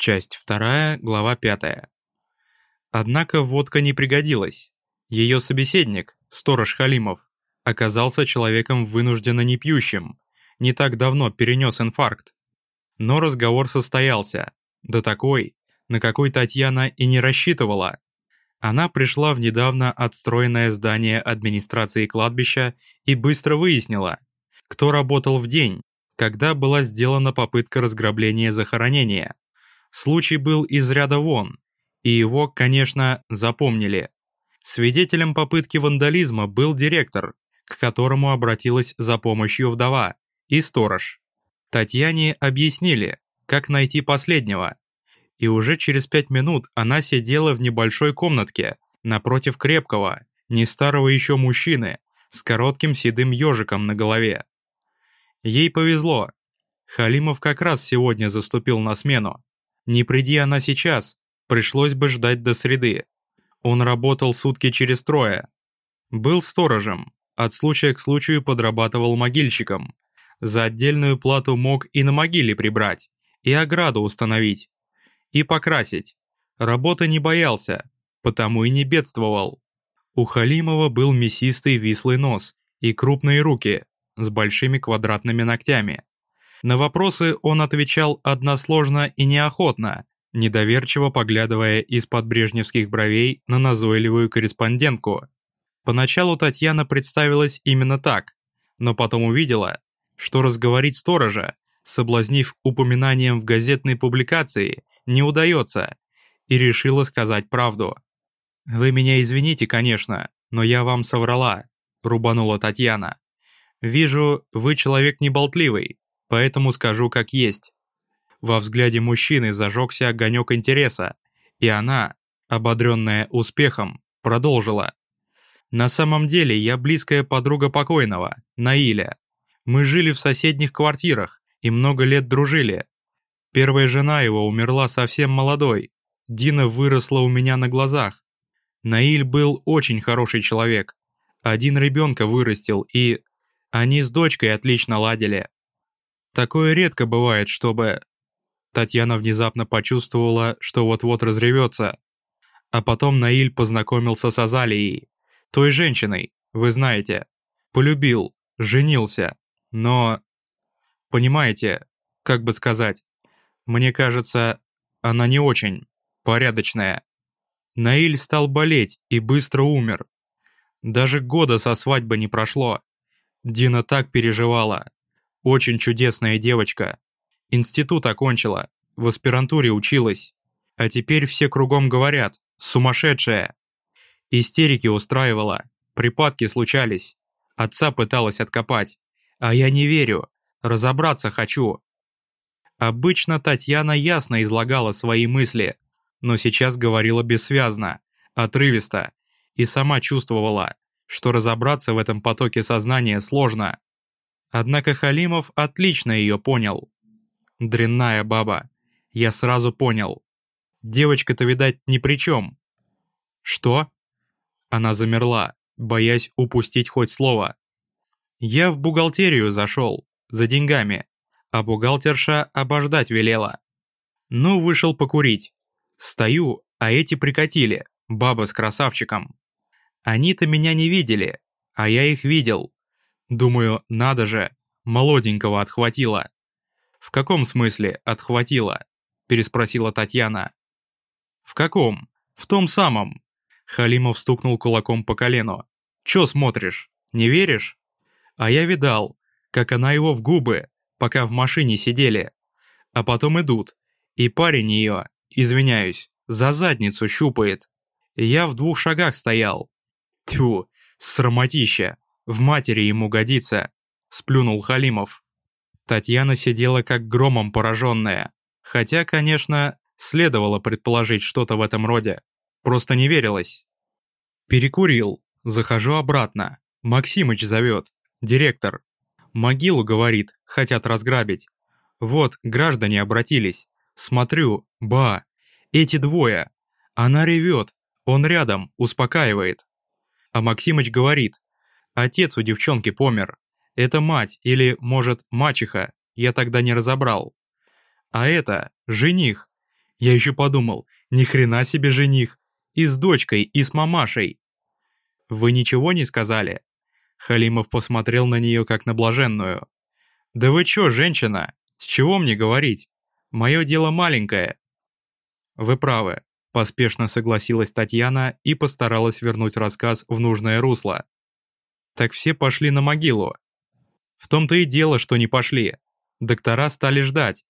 Часть 2, глава 5. Однако водка не пригодилась. Ее собеседник, сторож Халимов, оказался человеком вынужденно непьющим, не так давно перенес инфаркт. Но разговор состоялся, да такой, на какой Татьяна и не рассчитывала. Она пришла в недавно отстроенное здание администрации кладбища и быстро выяснила, кто работал в день, когда была сделана попытка разграбления захоронения. Случай был из ряда вон, и его, конечно, запомнили. Свидетелем попытки вандализма был директор, к которому обратилась за помощью вдова, и сторож. Татьяне объяснили, как найти последнего. И уже через пять минут она сидела в небольшой комнатке, напротив крепкого, не старого еще мужчины, с коротким седым ежиком на голове. Ей повезло. Халимов как раз сегодня заступил на смену. Не приди она сейчас, пришлось бы ждать до среды. Он работал сутки через трое. Был сторожем, от случая к случаю подрабатывал могильщиком. За отдельную плату мог и на могиле прибрать, и ограду установить, и покрасить. Работы не боялся, потому и не бедствовал. У Халимова был мясистый вислый нос и крупные руки с большими квадратными ногтями. На вопросы он отвечал односложно и неохотно, недоверчиво поглядывая из-под брежневских бровей на назойливую корреспондентку. Поначалу Татьяна представилась именно так, но потом увидела, что разговорить сторожа, соблазнив упоминанием в газетной публикации, не удается, и решила сказать правду. «Вы меня извините, конечно, но я вам соврала», — рубанула Татьяна. «Вижу, вы человек неболтливый, поэтому скажу как есть. Во взгляде мужчины зажегся огонек интереса, и она, ободренная успехом, продолжила. «На самом деле я близкая подруга покойного, Наиля. Мы жили в соседних квартирах и много лет дружили. Первая жена его умерла совсем молодой. Дина выросла у меня на глазах. Наиль был очень хороший человек. Один ребенка вырастил, и... Они с дочкой отлично ладили. Такое редко бывает, чтобы... Татьяна внезапно почувствовала, что вот-вот разревется. А потом Наиль познакомился с Азалией, той женщиной, вы знаете. Полюбил, женился, но... Понимаете, как бы сказать, мне кажется, она не очень порядочная. Наиль стал болеть и быстро умер. Даже года со свадьбы не прошло. Дина так переживала, очень чудесная девочка. Институт окончила, в аспирантуре училась. А теперь все кругом говорят, сумасшедшая. Истерики устраивала, припадки случались. Отца пыталась откопать. А я не верю, разобраться хочу. Обычно Татьяна ясно излагала свои мысли, но сейчас говорила бессвязно, отрывисто, и сама чувствовала, что разобраться в этом потоке сознания сложно. Однако Халимов отлично ее понял. Дрянная баба. Я сразу понял. Девочка-то, видать, ни при чем. Что? Она замерла, боясь упустить хоть слово. Я в бухгалтерию зашел, за деньгами, а бухгалтерша обождать велела. Ну, вышел покурить. Стою, а эти прикатили, баба с красавчиком. Они-то меня не видели, а я их видел. Думаю, надо же, молоденького отхватило. «В каком смысле отхватило?» – переспросила Татьяна. «В каком? В том самом». Халимов стукнул кулаком по колену. «Чё смотришь? Не веришь?» А я видал, как она его в губы, пока в машине сидели. А потом идут, и парень ее, извиняюсь, за задницу щупает. Я в двух шагах стоял. Тьфу, срамотища. В матери ему годится», — сплюнул Халимов. Татьяна сидела как громом пораженная. Хотя, конечно, следовало предположить что-то в этом роде. Просто не верилось. Перекурил. Захожу обратно. Максимыч зовет. Директор. Могилу, говорит, хотят разграбить. Вот, граждане обратились. Смотрю, ба, эти двое. Она ревет. Он рядом, успокаивает. А Максимыч говорит, Отец у девчонки помер. Это мать или, может, мачеха, я тогда не разобрал. А это жених. Я еще подумал, ни хрена себе жених. И с дочкой, и с мамашей. Вы ничего не сказали? Халимов посмотрел на нее как на блаженную. «Да вы чё, женщина? С чего мне говорить? Мое дело маленькое». «Вы правы», – поспешно согласилась Татьяна и постаралась вернуть рассказ в нужное русло. «Так все пошли на могилу». «В том-то и дело, что не пошли. Доктора стали ждать.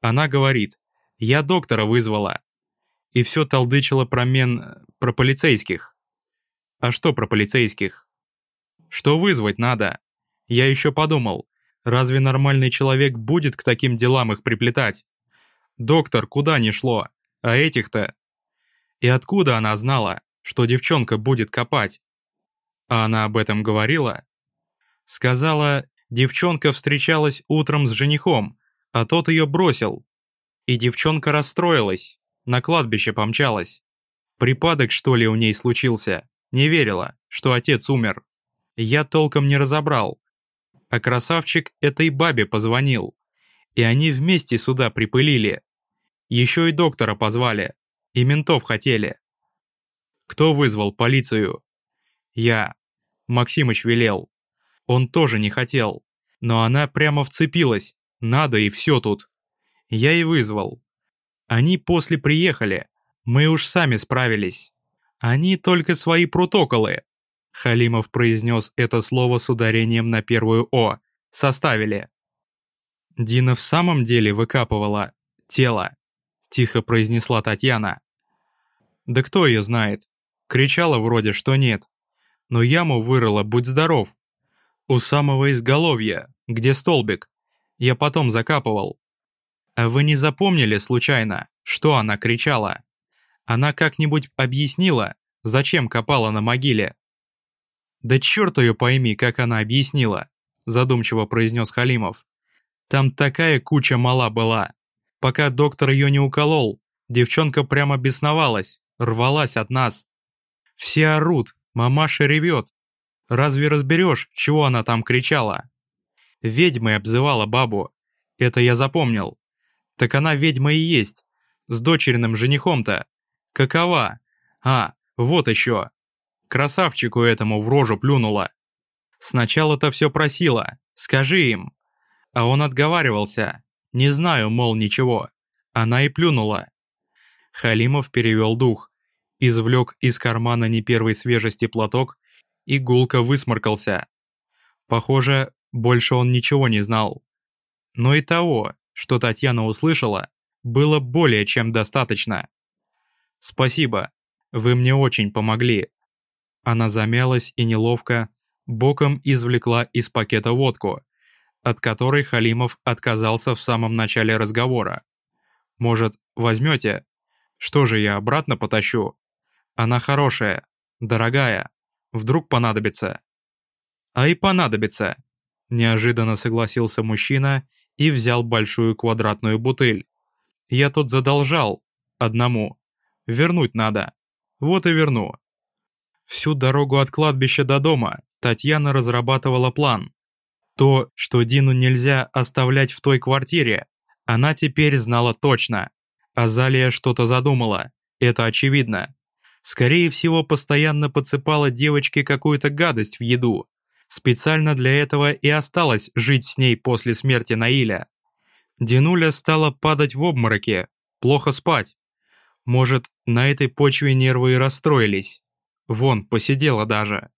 Она говорит, я доктора вызвала. И все толдычила про мен... про полицейских. А что про полицейских? Что вызвать надо? Я еще подумал, разве нормальный человек будет к таким делам их приплетать? Доктор куда ни шло, а этих-то... И откуда она знала, что девчонка будет копать? А она об этом говорила? Сказала, девчонка встречалась утром с женихом, а тот ее бросил. И девчонка расстроилась, на кладбище помчалась. Припадок, что ли, у ней случился? Не верила, что отец умер. Я толком не разобрал. А красавчик этой бабе позвонил. И они вместе сюда припылили. Еще и доктора позвали. И ментов хотели. Кто вызвал полицию? Я. Максимыч велел. Он тоже не хотел. Но она прямо вцепилась. Надо и все тут. Я и вызвал. Они после приехали. Мы уж сами справились. Они только свои протоколы. Халимов произнес это слово с ударением на первую «о». Составили. Дина в самом деле выкапывала тело, тихо произнесла Татьяна. Да кто ее знает? Кричала вроде, что нет. Но яму вырыла, будь здоров. У самого изголовья, где столбик. Я потом закапывал. А вы не запомнили случайно, что она кричала? Она как-нибудь объяснила, зачем копала на могиле? Да черт ее пойми, как она объяснила, задумчиво произнес Халимов. Там такая куча мала была. Пока доктор ее не уколол, девчонка прямо бесновалась, рвалась от нас. Все орут, мамаша ревет. Разве разберешь, чего она там кричала? Ведьмой обзывала бабу. Это я запомнил. Так она ведьма и есть. С дочерным женихом-то. Какова? А, вот еще. Красавчику этому в рожу плюнула. Сначала-то все просила. Скажи им. А он отговаривался. Не знаю, мол, ничего. Она и плюнула. Халимов перевел дух. Извлек из кармана не первой свежести платок и гулко высморкался. Похоже, больше он ничего не знал. Но и того, что Татьяна услышала, было более чем достаточно. «Спасибо, вы мне очень помогли». Она замялась и неловко, боком извлекла из пакета водку, от которой Халимов отказался в самом начале разговора. «Может, возьмете? Что же я обратно потащу? Она хорошая, дорогая, вдруг понадобится». «А и понадобится», – неожиданно согласился мужчина и взял большую квадратную бутыль. Я тут задолжал. Одному. Вернуть надо. Вот и верну. Всю дорогу от кладбища до дома Татьяна разрабатывала план. То, что Дину нельзя оставлять в той квартире, она теперь знала точно. Азалия что-то задумала, это очевидно. Скорее всего, постоянно подсыпала девочке какую-то гадость в еду, Специально для этого и осталось жить с ней после смерти Наиля. Динуля стала падать в обмороке, плохо спать. Может, на этой почве нервы и расстроились. Вон, посидела даже.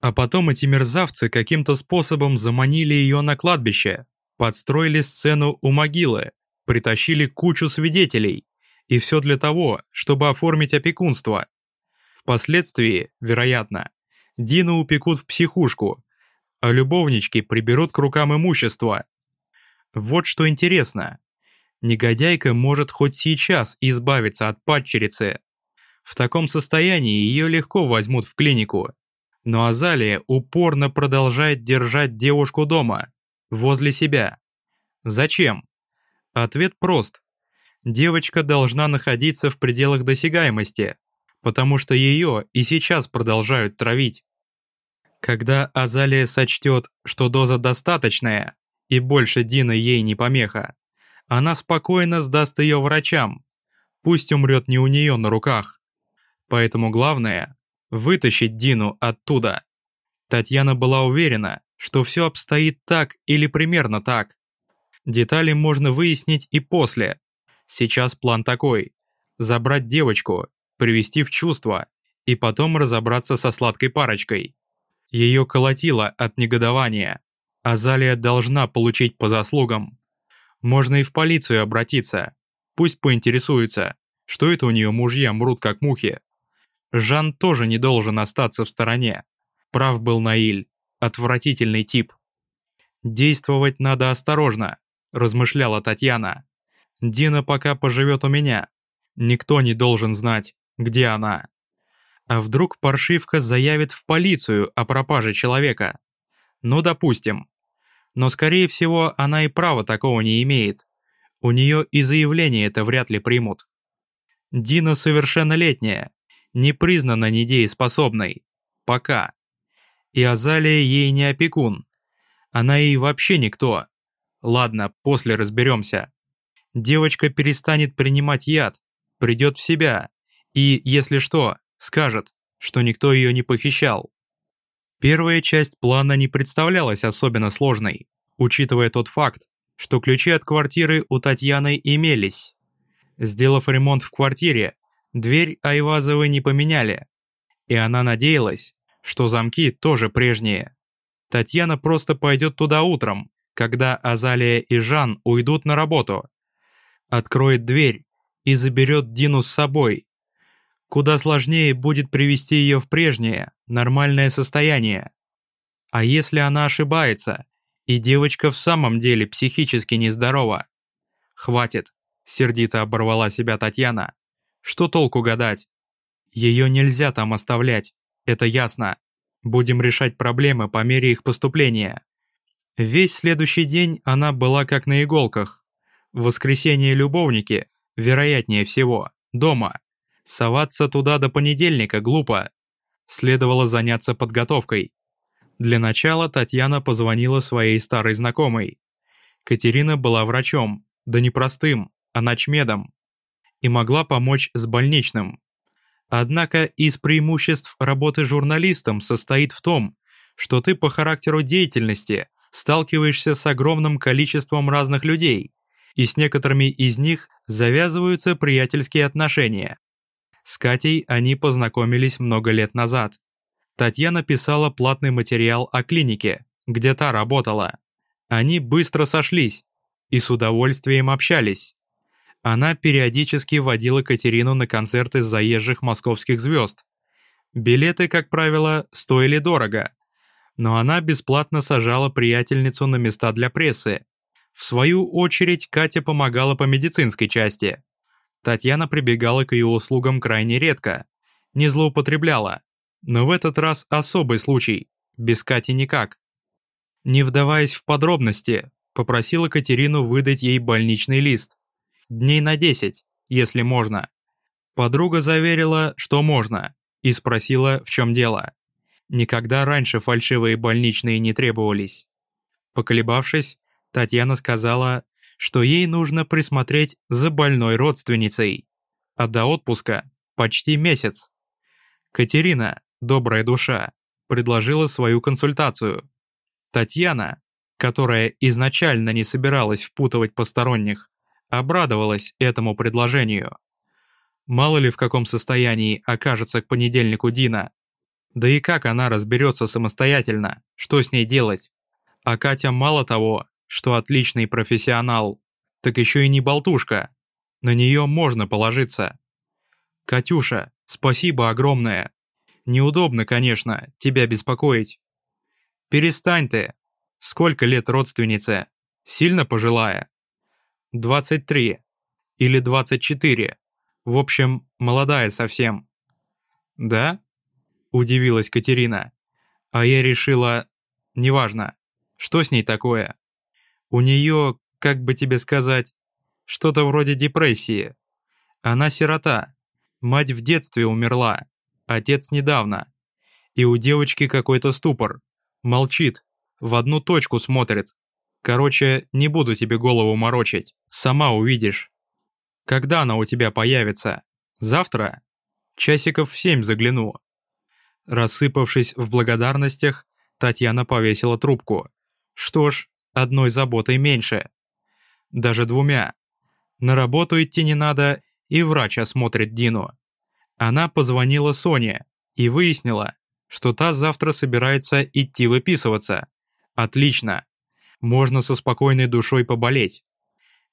А потом эти мерзавцы каким-то способом заманили ее на кладбище, подстроили сцену у могилы, притащили кучу свидетелей. И все для того, чтобы оформить опекунство. Впоследствии, вероятно, Дину упекут в психушку, а любовнички приберут к рукам имущество. Вот что интересно. Негодяйка может хоть сейчас избавиться от падчерицы. В таком состоянии ее легко возьмут в клинику. Но Азалия упорно продолжает держать девушку дома, возле себя. Зачем? Ответ прост. Девочка должна находиться в пределах досягаемости, потому что ее и сейчас продолжают травить. Когда Азалия сочтет, что доза достаточная, и больше Дина ей не помеха, она спокойно сдаст ее врачам. пусть умрет не у нее на руках. Поэтому главное – вытащить Дину оттуда. Татьяна была уверена, что все обстоит так или примерно так. Детали можно выяснить и после. Сейчас план такой – забрать девочку, привести в чувство и потом разобраться со сладкой парочкой. Ее колотило от негодования. Азалия должна получить по заслугам. Можно и в полицию обратиться. Пусть поинтересуются, что это у нее мужья мрут как мухи. Жан тоже не должен остаться в стороне. Прав был Наиль. Отвратительный тип. «Действовать надо осторожно», – размышляла Татьяна. «Дина пока поживет у меня. Никто не должен знать, где она. А вдруг паршивка заявит в полицию о пропаже человека? Ну, допустим. Но, скорее всего, она и права такого не имеет. У нее и заявление это вряд ли примут. Дина совершеннолетняя, не признана недееспособной. Пока. И Азалия ей не опекун. Она ей вообще никто. Ладно, после разберемся. Девочка перестанет принимать яд, придет в себя, и, если что, скажет, что никто ее не похищал. Первая часть плана не представлялась особенно сложной, учитывая тот факт, что ключи от квартиры у Татьяны имелись. Сделав ремонт в квартире, дверь Айвазовой не поменяли, и она надеялась, что замки тоже прежние. Татьяна просто пойдет туда утром, когда Азалия и Жан уйдут на работу. Откроет дверь и заберет Дину с собой. Куда сложнее будет привести ее в прежнее, нормальное состояние. А если она ошибается, и девочка в самом деле психически нездорова? Хватит, сердито оборвала себя Татьяна. Что толку гадать? Ее нельзя там оставлять, это ясно. Будем решать проблемы по мере их поступления. Весь следующий день она была как на иголках. В воскресенье любовники, вероятнее всего, дома. Соваться туда до понедельника глупо. Следовало заняться подготовкой. Для начала Татьяна позвонила своей старой знакомой. Катерина была врачом, да не простым, а ночмедом. И могла помочь с больничным. Однако из преимуществ работы журналистом состоит в том, что ты по характеру деятельности сталкиваешься с огромным количеством разных людей, и с некоторыми из них завязываются приятельские отношения. С Катей они познакомились много лет назад. Татьяна писала платный материал о клинике, где та работала. Они быстро сошлись и с удовольствием общались. Она периодически водила Катерину на концерты заезжих московских звезд. Билеты, как правило, стоили дорого, но она бесплатно сажала приятельницу на места для прессы. В свою очередь Катя помогала по медицинской части. Татьяна прибегала к ее услугам крайне редко, не злоупотребляла, но в этот раз особый случай, без Кати никак. Не вдаваясь в подробности, попросила Катерину выдать ей больничный лист. Дней на 10, если можно. Подруга заверила, что можно, и спросила, в чем дело. Никогда раньше фальшивые больничные не требовались. Поколебавшись, Татьяна сказала, что ей нужно присмотреть за больной родственницей, а до отпуска почти месяц. Катерина, добрая душа, предложила свою консультацию. Татьяна, которая изначально не собиралась впутывать посторонних, обрадовалась этому предложению. Мало ли в каком состоянии окажется к понедельнику Дина. Да и как она разберется самостоятельно, что с ней делать? А Катя мало того, что отличный профессионал, так еще и не болтушка. На нее можно положиться. Катюша, спасибо огромное. Неудобно, конечно, тебя беспокоить. Перестань ты. Сколько лет родственнице? Сильно пожилая? 23. Или 24. В общем, молодая совсем. Да? Удивилась Катерина. А я решила... Неважно. Что с ней такое? У нее, как бы тебе сказать, что-то вроде депрессии. Она сирота. Мать в детстве умерла. Отец недавно. И у девочки какой-то ступор. Молчит. В одну точку смотрит. Короче, не буду тебе голову морочить, сама увидишь». Когда она у тебя появится? Завтра? Часиков в семь загляну». Рассыпавшись в благодарностях, Татьяна повесила трубку. Что ж, одной заботой меньше. Даже двумя. На работу идти не надо, и врач осмотрит Дину. Она позвонила Соне и выяснила, что та завтра собирается идти выписываться. Отлично. Можно со спокойной душой поболеть.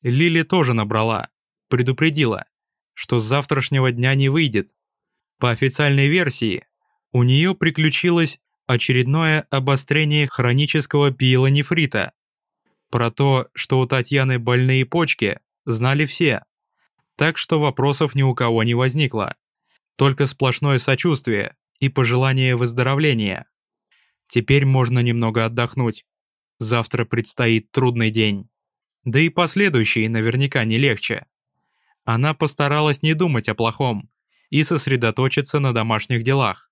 Лили тоже набрала, предупредила, что с завтрашнего дня не выйдет. По официальной версии, у нее приключилось очередное обострение хронического пиелонефрита. Про то, что у Татьяны больные почки, знали все. Так что вопросов ни у кого не возникло. Только сплошное сочувствие и пожелание выздоровления. Теперь можно немного отдохнуть. Завтра предстоит трудный день. Да и последующие наверняка не легче. Она постаралась не думать о плохом и сосредоточиться на домашних делах.